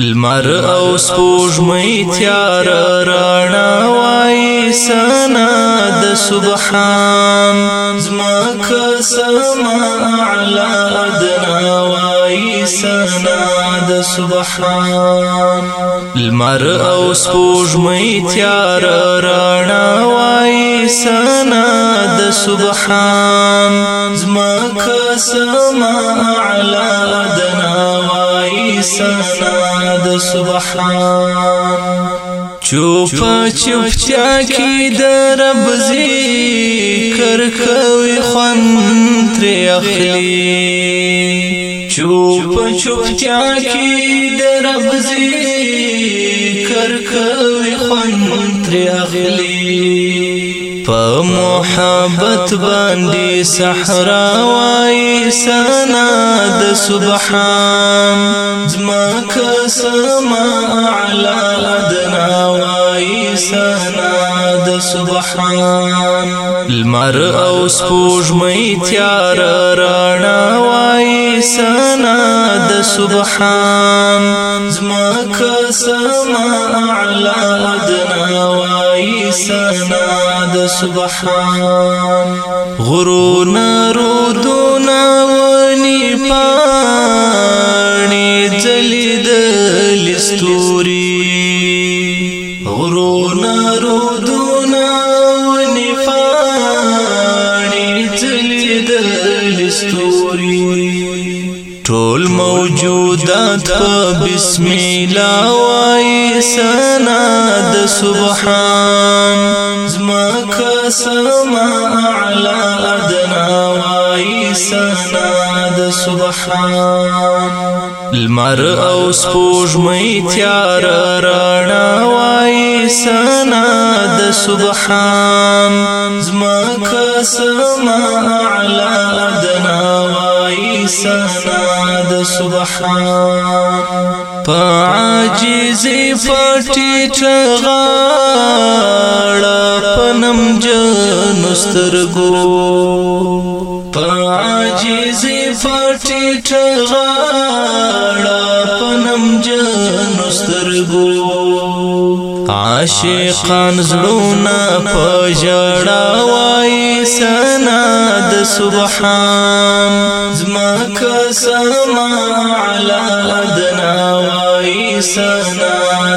لمر او سپوږمۍ تیار راڼا وای سنا د سبحان زمک سما اعلى ادنا وای سنا د سبحان لمر او سپوږمۍ تیار راڼا وای سنا د سبحان زمک سما اعلى ادنا سنا د سبحان چوپ چوپ چا کی در رب ذکر کوي خوان تر اخلي چوپ چوپ چا کی در رب ذکر کوي خوان تر اخلي په محبت باندې صحرا وای سنا د سبحان زما کسما اعلى ادنا وای سنا د سبحان المر او سپوج مې تیار رانا وای سنا د سبحان زما کسما اعلى ادنا وای سنا سبحان غرونا رودونا وني پاني جلي دل ستوري غرونا رودونا وني پاني جلي دل ستوری ټول موجودات بسم الله وای سنا د سبحان زما قسم اعلى ادنا وای سنا د سبحان المر او سپوږمۍ تیار رڼا وای سنا د سبحان زما قسم اعلى ادنا وای سنا سبحان پاجیزی فټی ټغاړه پنم جن سترګو پاجیزی فټی ټغاړه پنم جن سترګو عاشقان زړونه په جړا وای سنا د سبحان زما کسما علی ادنا وای سنا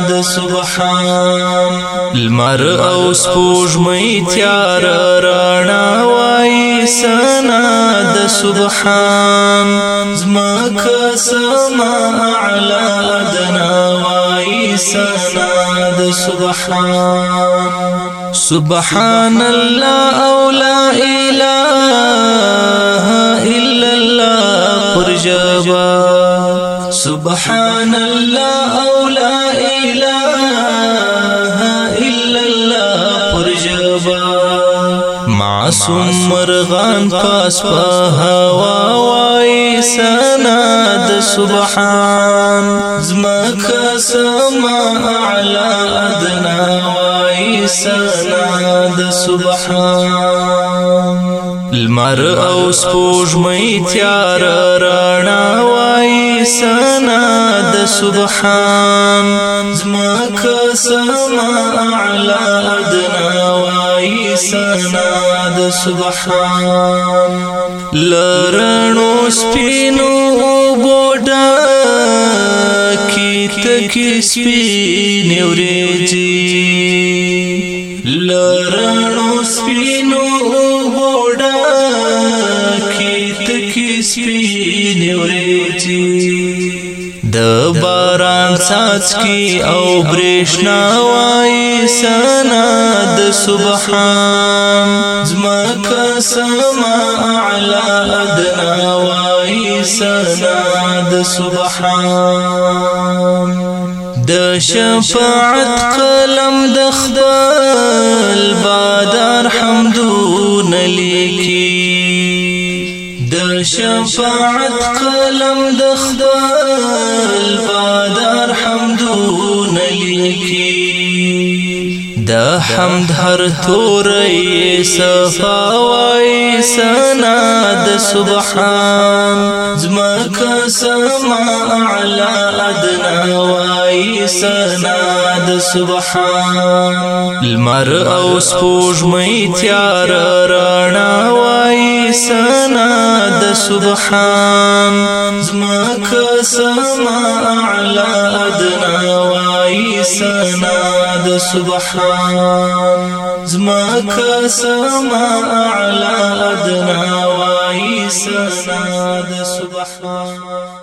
د سبحان المر او سپوج مې تیار رڼا وای سنا د سبحان زما کسما علی ادنا وای سنا سبحان سبحان الله او لا اله الا الله پرجوا سبحان الله او لا اله الا الله پرجوا معصوم مرغان پاس په هوا وای سبحان زمکه سما اعلا ادنا وای سنا د سبحان المر او سپوږمۍ تیار رڼا وای سنا د سبحان زمکه سما اعلا ادنا وای سنا د سبحان لرنو سپینو بوډا کې سپین ورېږي لرانو سپینو وډا کې تکي سپین ورېږي د باران څاڅکي او برېښنا وای سنا د سبحان زمکه سما اعلی ادنا وای سنا د سبحان دا شفاعت قلم د خپل بادار حمدون لیکي دا شفاعت قلم د خپل بادار حمدون لیکي دا حمد هر تورې صفاوي سنا دا سبحان زما سما اعلی ادنا وان کوي سنا د سبحان المر او سپوږ مې تیار رڼا وای سنا د سبحان زمک سما اعلى ادنا وای سنا د سبحان زمک سما اعلى ادنا وای سنا د سبحان